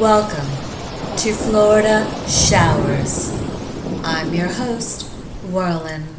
Welcome to Florida Showers. I'm your host, Whirlin.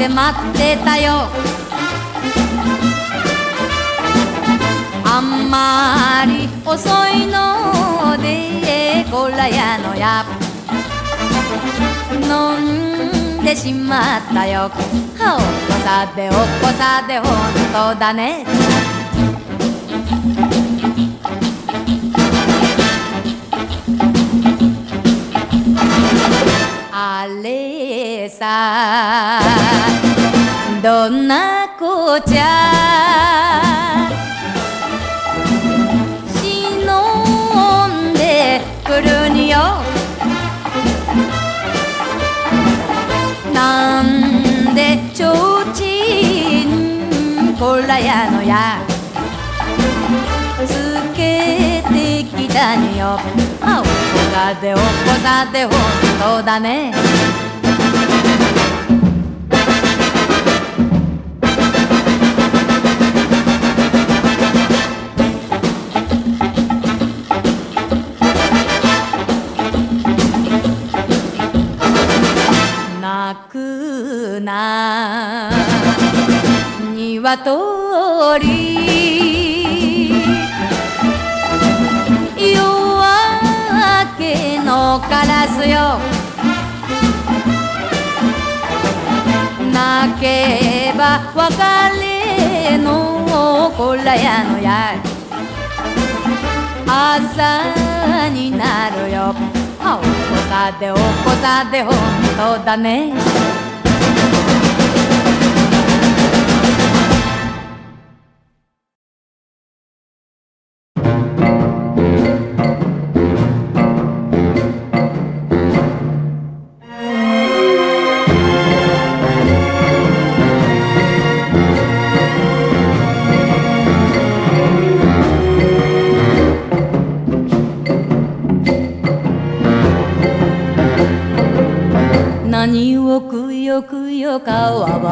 って待ってたよ。あんまり遅いのでこらやのや飲んでしまったよ。おっこさでおっこさでほんとだね。あれさ。どんな子ちゃ忍んでくるによ。なんでちょうちんこらやのや。つけてきたによ。あおこさでおこさでほんとだね。くな。鶏。夜明けのカラスよ。泣けば別れのこらやのや朝になるよ。おこさでおこさでほんとだね。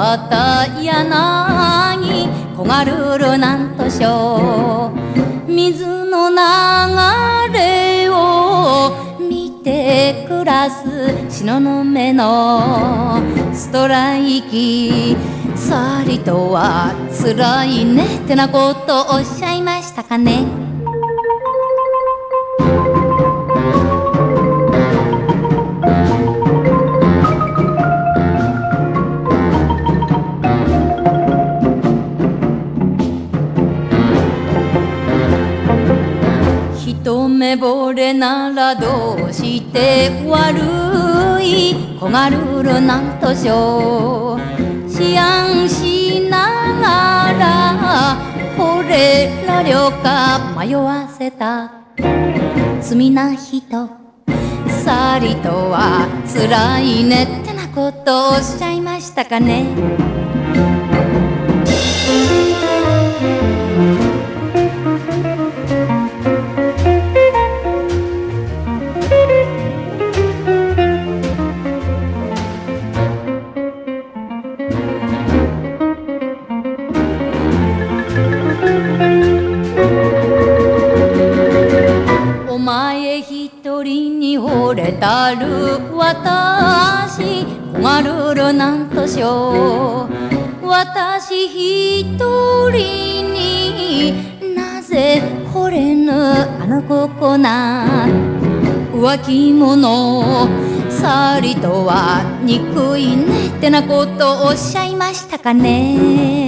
川端柳小軽るるなんとしょう。水の流れを見て暮らす東雲のストライキ。さりとはつらいね。ってなことおっしゃいましたかね。一目惚れならどうして悪い小軽るなんとしょう思案しながら惚れられょか迷わせた。罪な人。さりとは辛いねってなことをおっしゃいましたかね。たる私小軽るなんとしょう。私一人になぜ惚れぬあの子こな。浮気者さりとは憎いねってなことおっしゃいましたかね。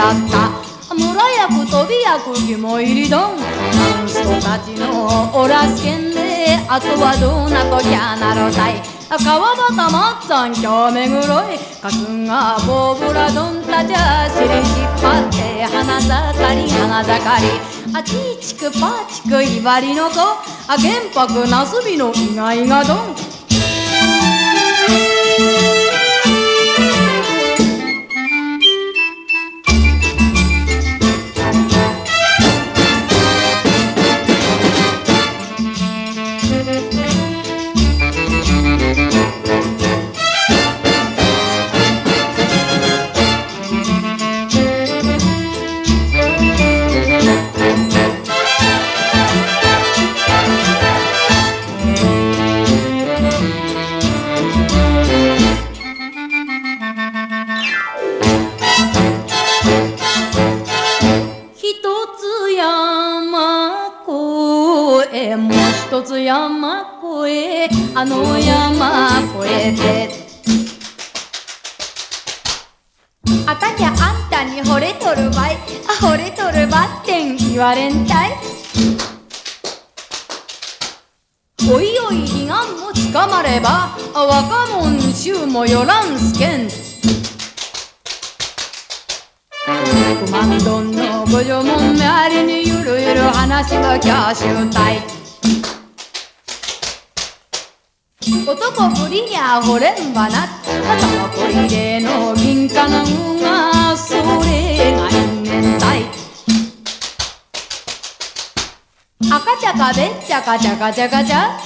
だった。村役飛び役肝入りどんモンストたちのおらすけんであとはどうなときゃなろたい。川端松さん今日めぐろいかすがボブラドンたちゃ尻引っ張って花盛り花盛り。あちいちくぱちくいばりの子。あ玄白なすびの意外がどん。んばな頭こ入れの銀貨のがそれが因縁隊赤ちゃかべっちゃかちゃかちゃかちゃ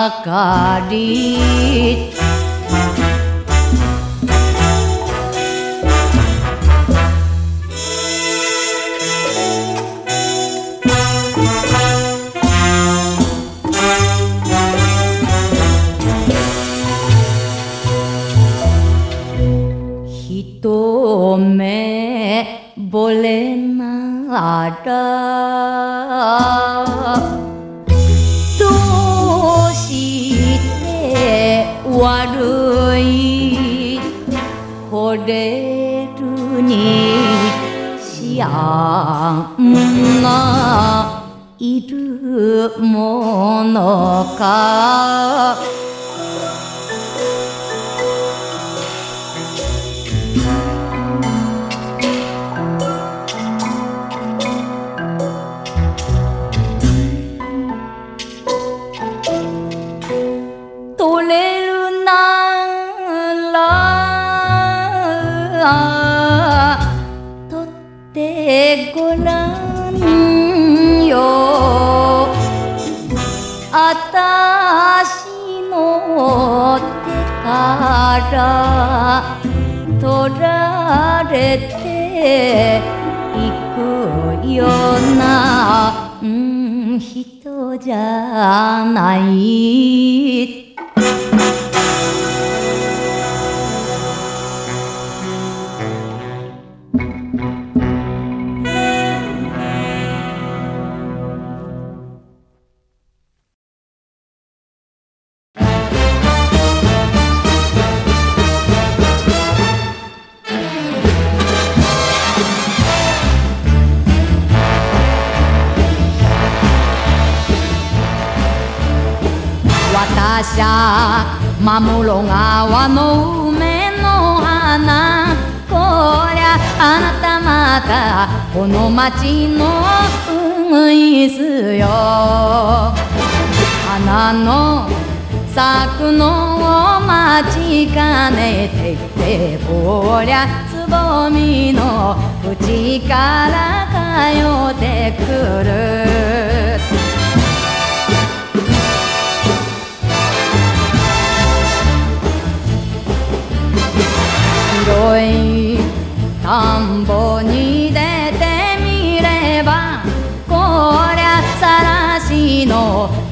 ばかり一みん。がいるものか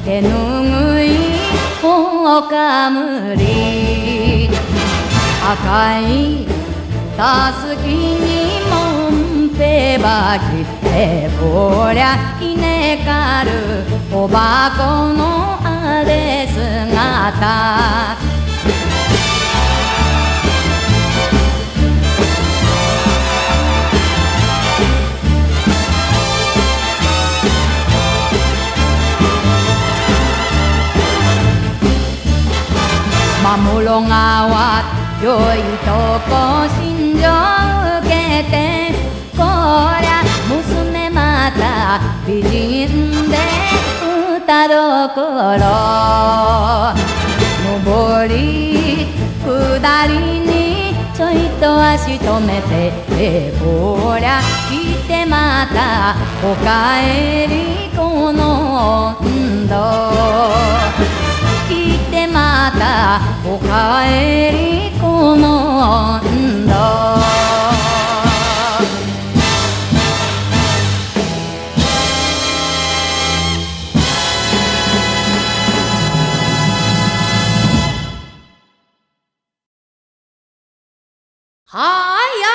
手ぬぐいおかむり赤いたすきにもんぺばきってぼりゃひねかるおばこのあれ姿守ろ川良いとこ心情受けて。こりゃ娘また美人で歌どころ。上り下りにちょいと足止めて。こりゃ来てまたおかえりこの温度。またおかえりこの温度。はや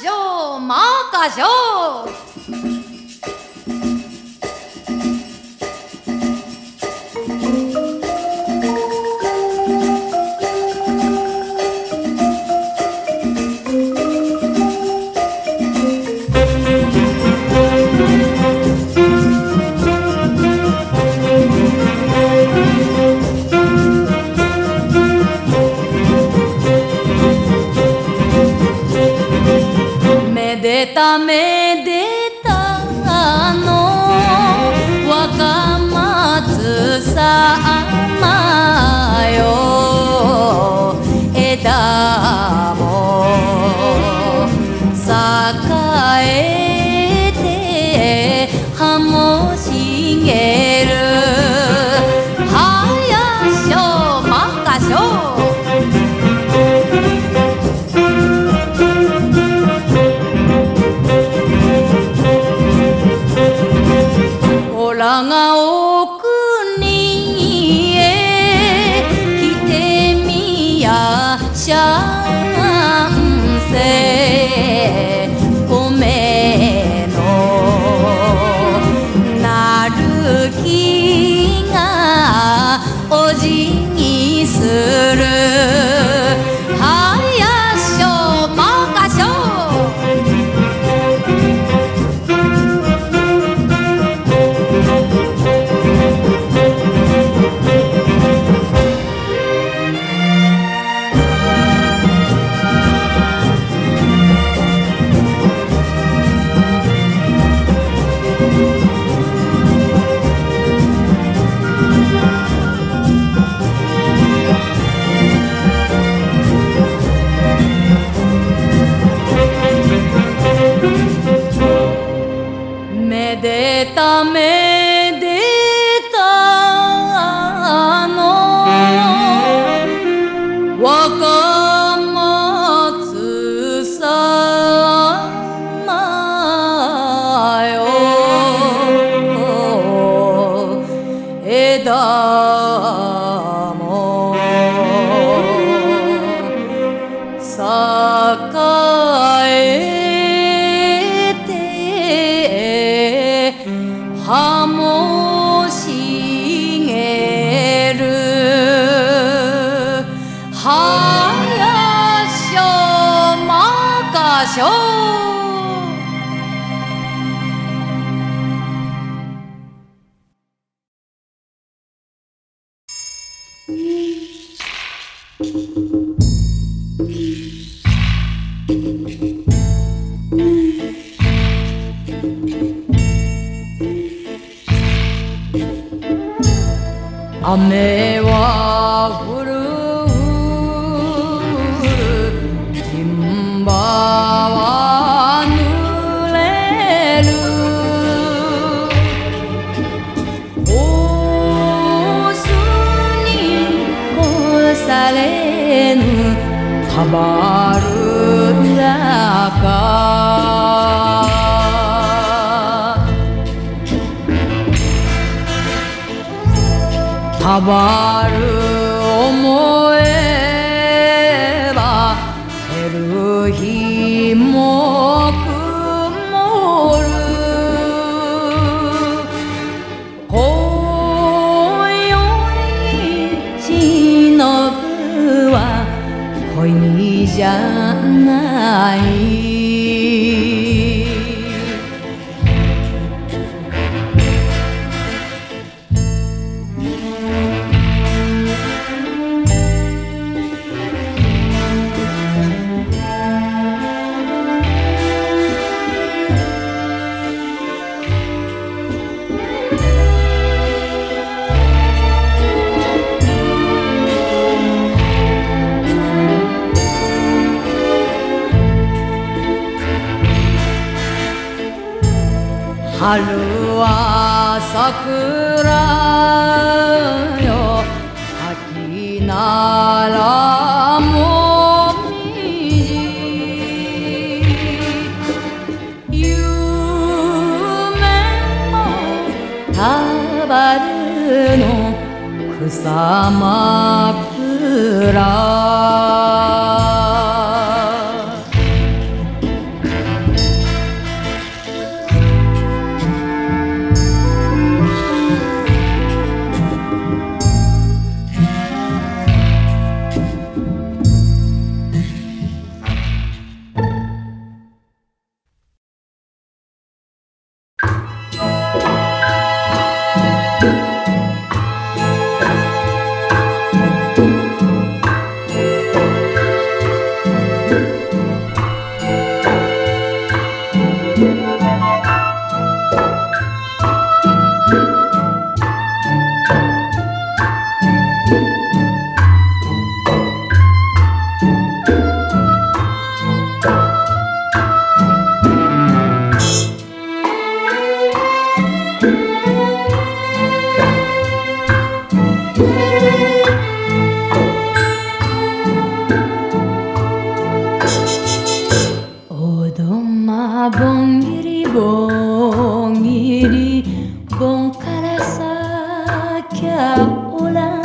しょまかしょめで eder さきゃ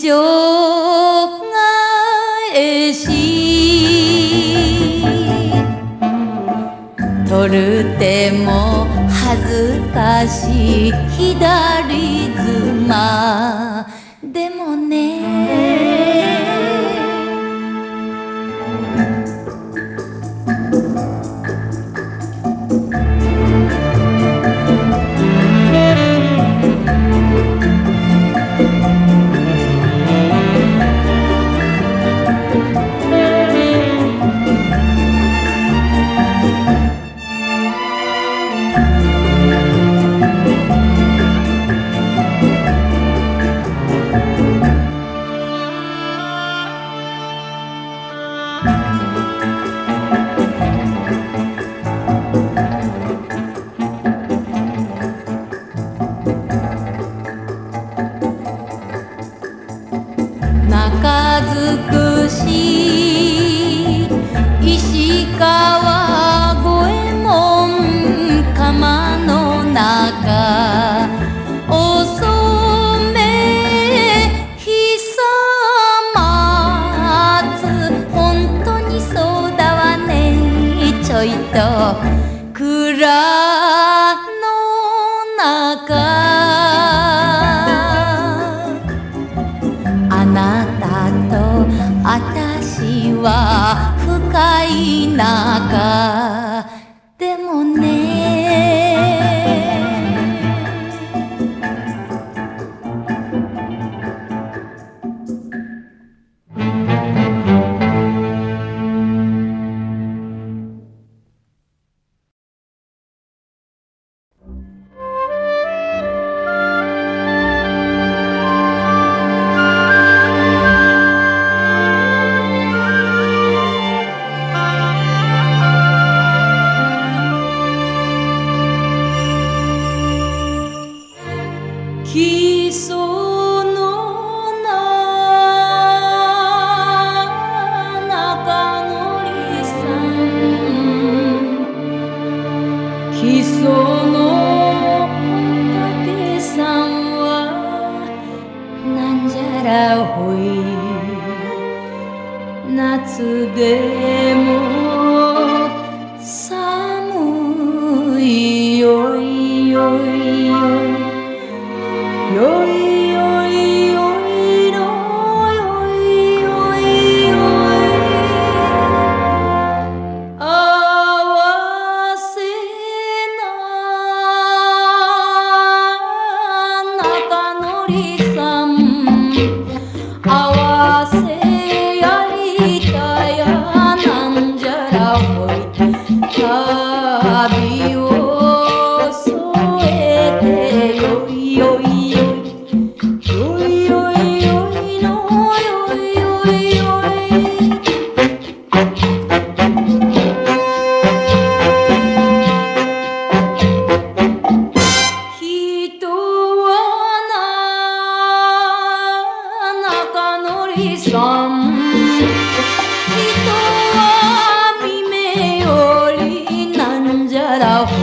쪽가의取る手も恥ずかしい。左妻。な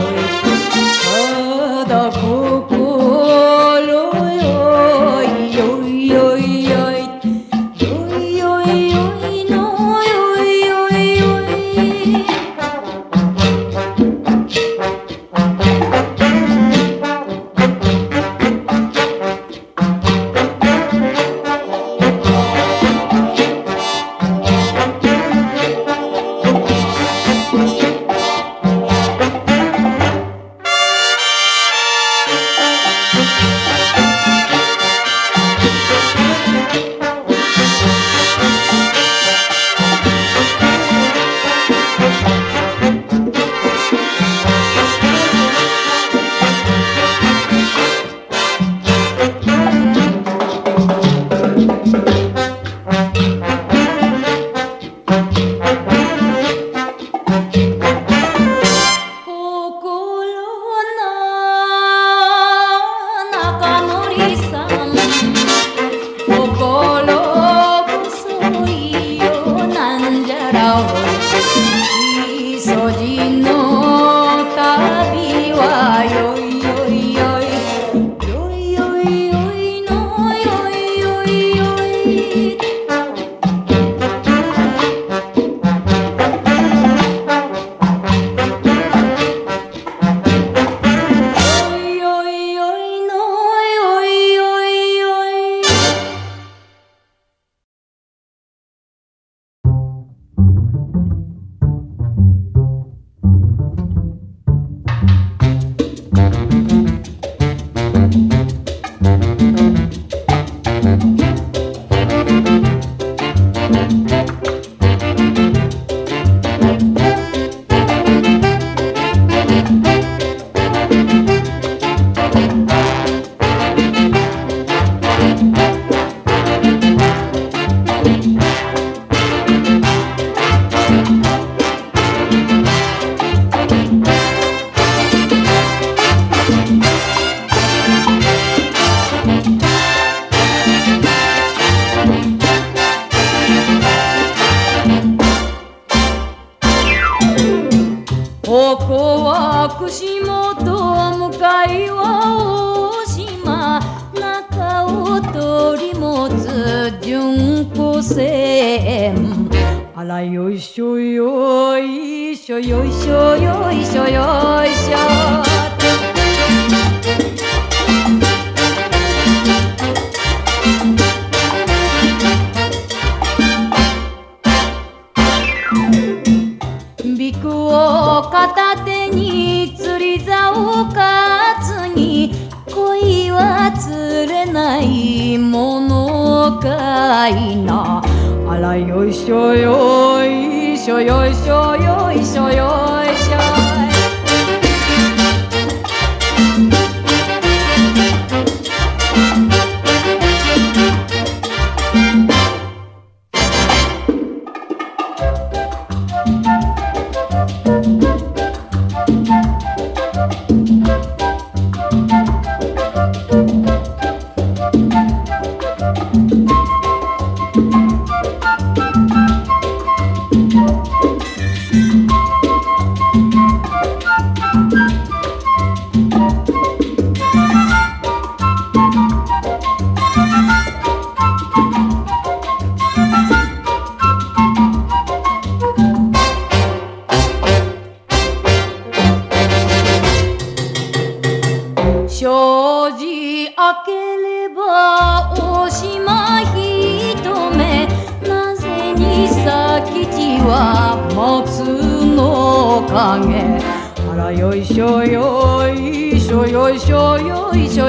dicho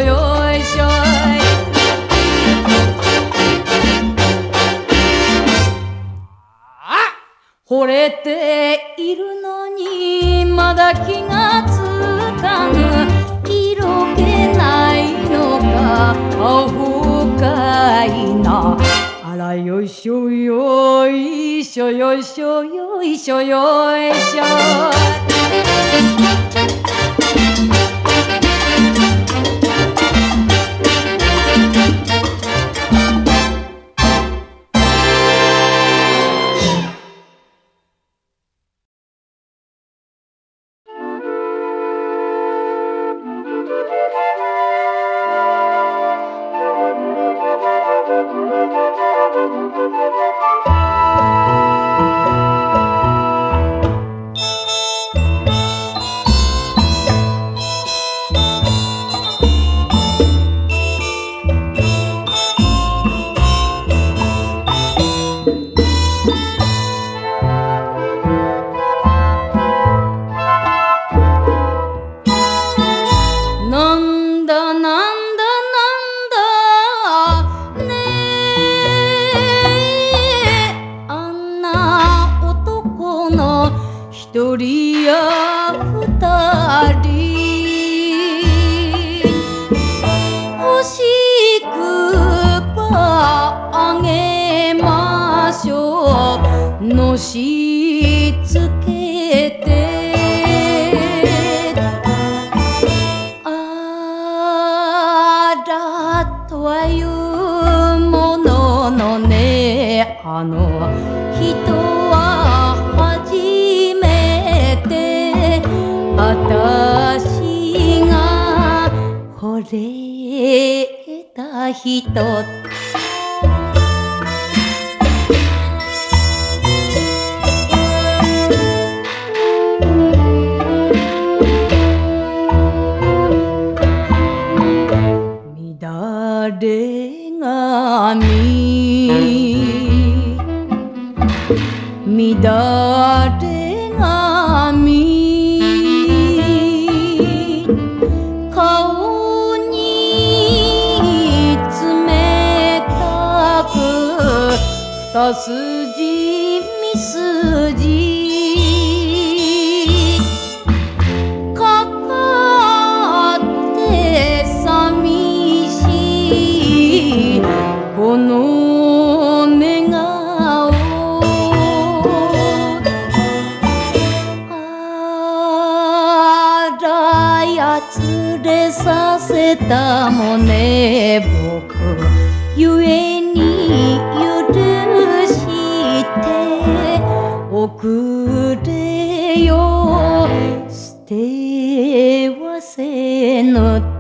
一や二人欲しくばあげましょう。のし人 você não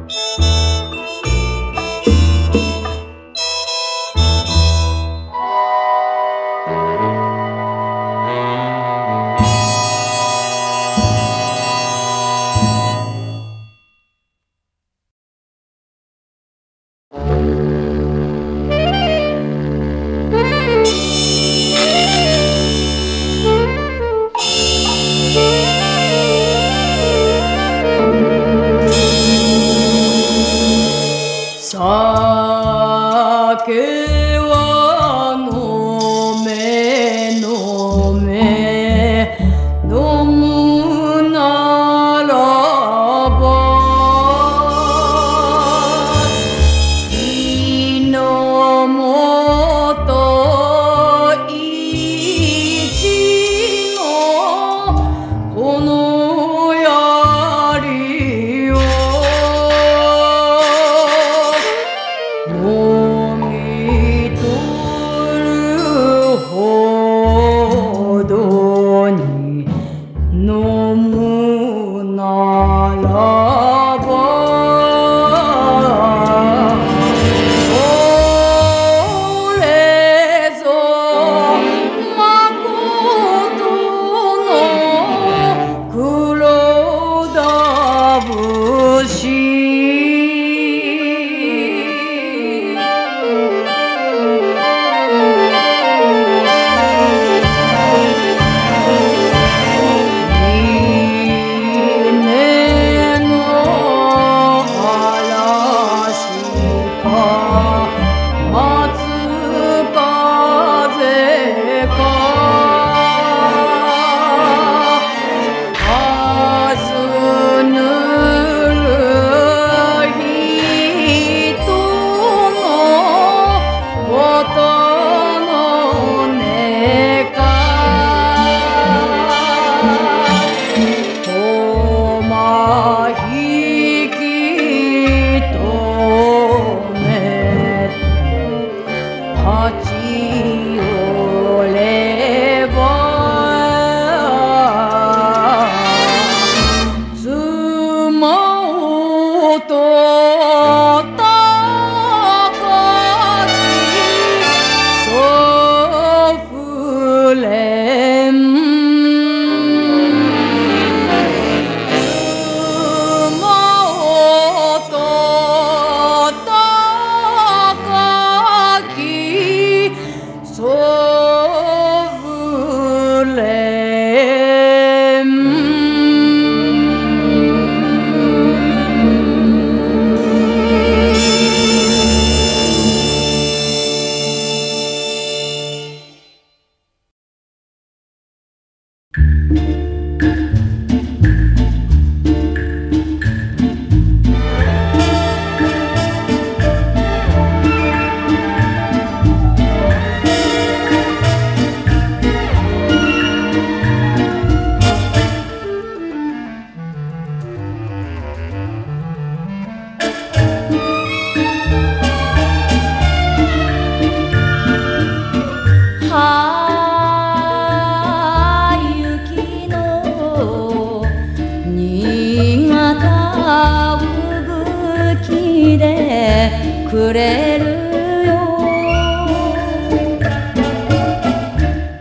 くれるよ。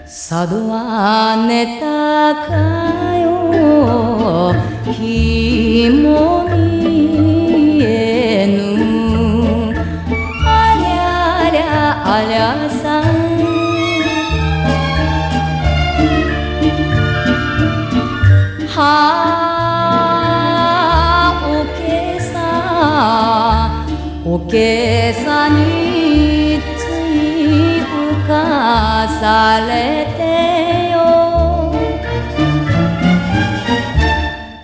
佐渡は寝たかおけさについ浮かされてよ。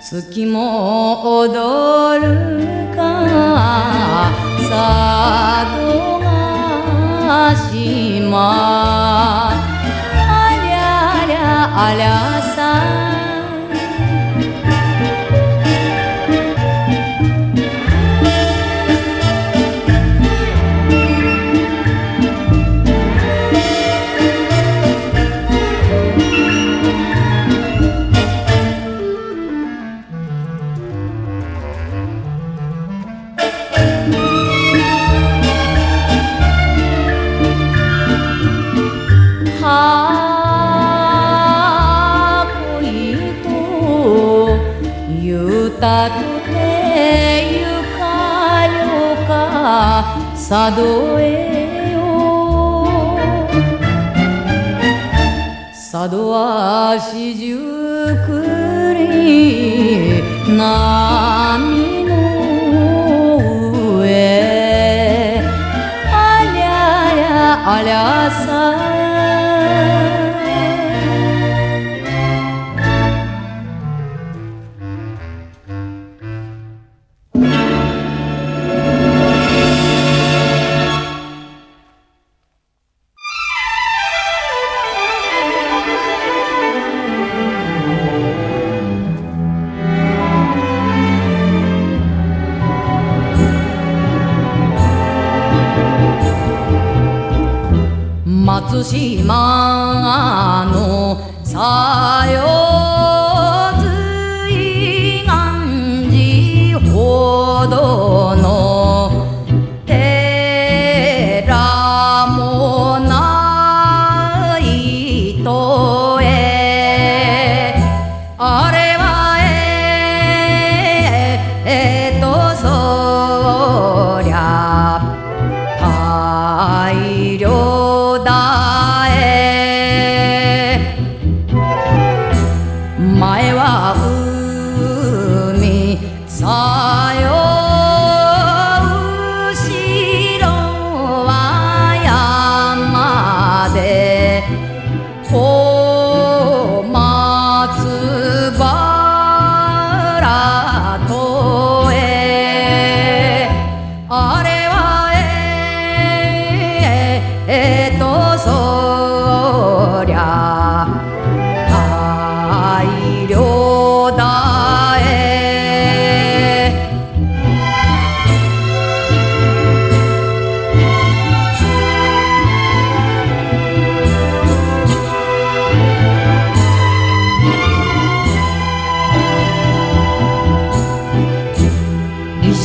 月も踊るか佐渡島ありゃりゃありゃさ佐渡へよ佐渡は四十九里波の上。ありゃりゃありゃさ。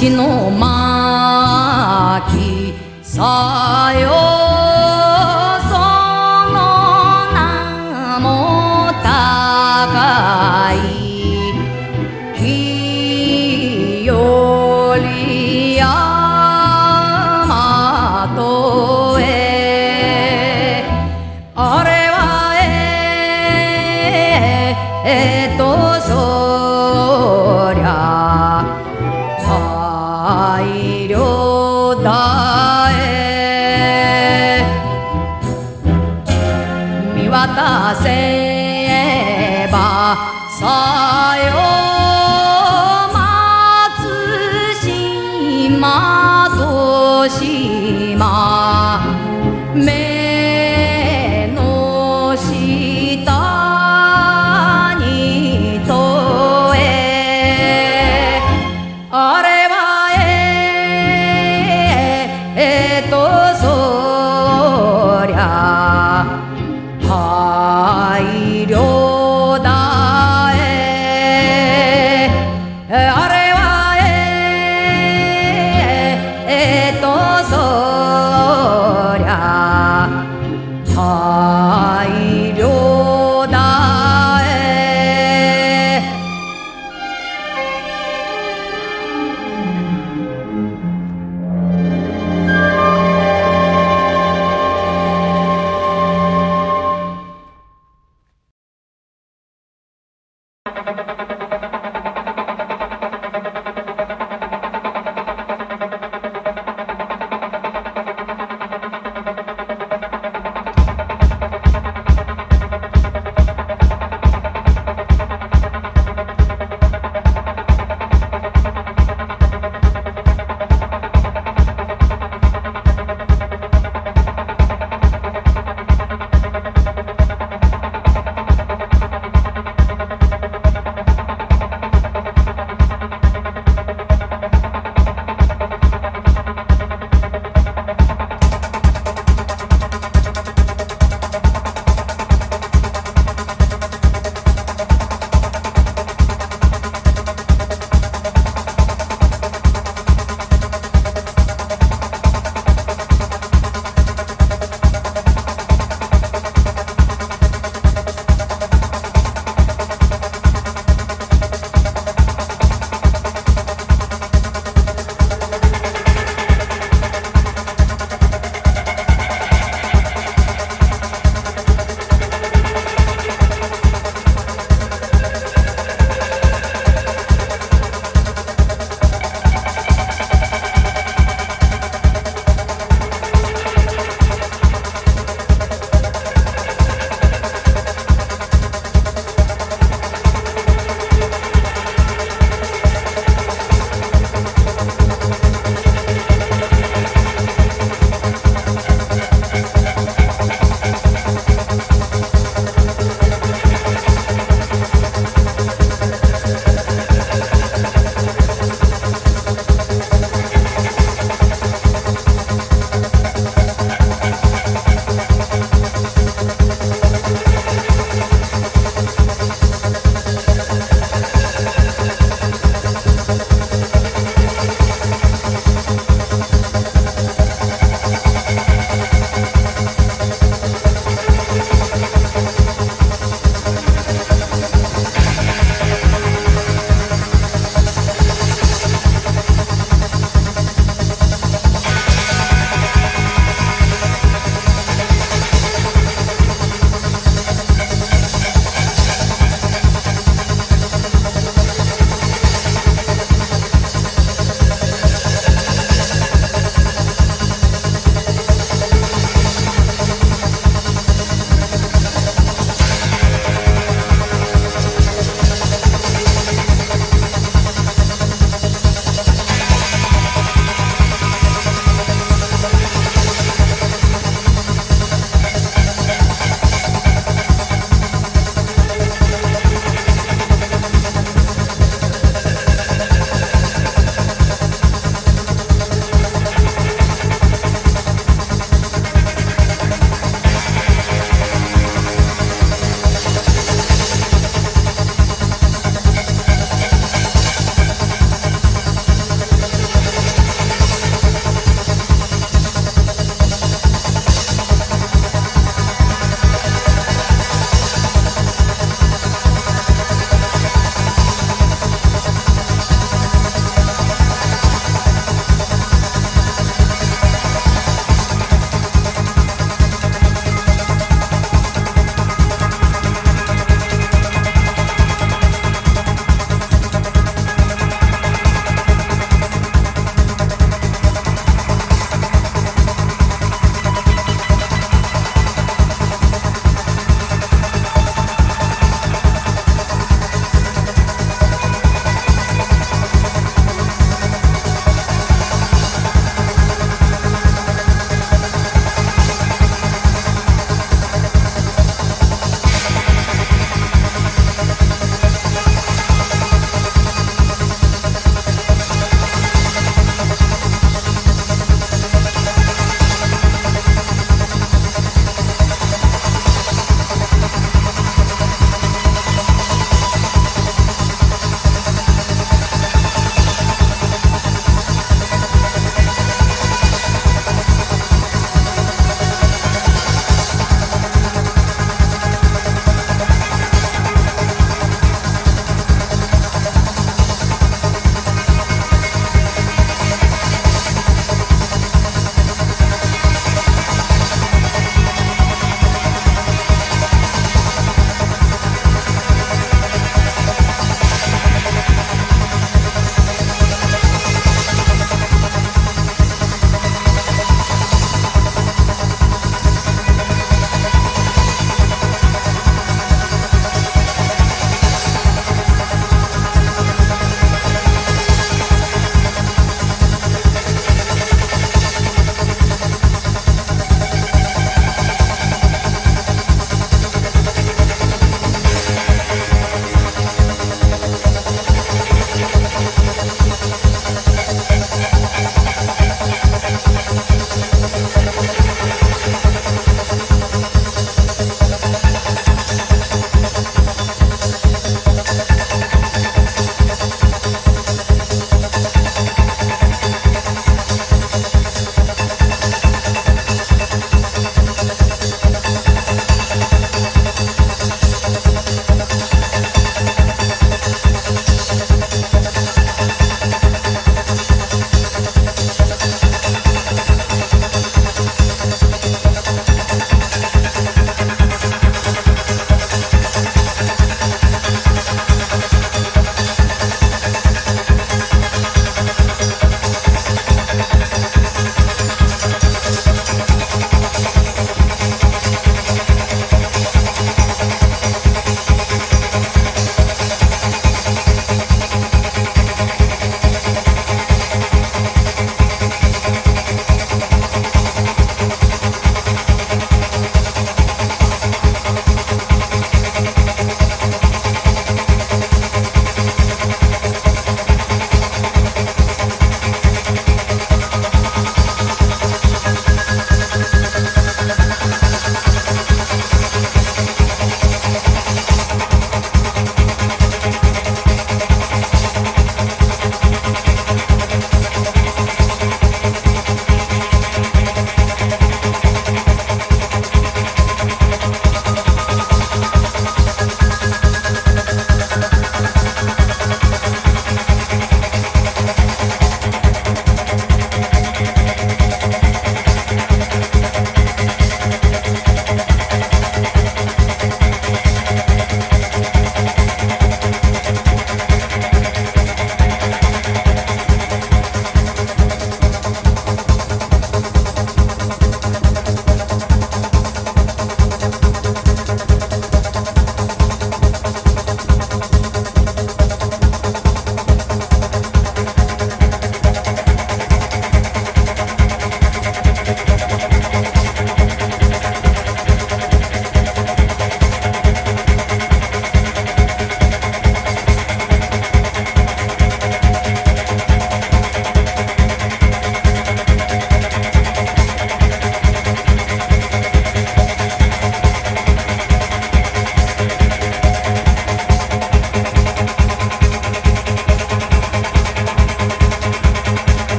石巻さよ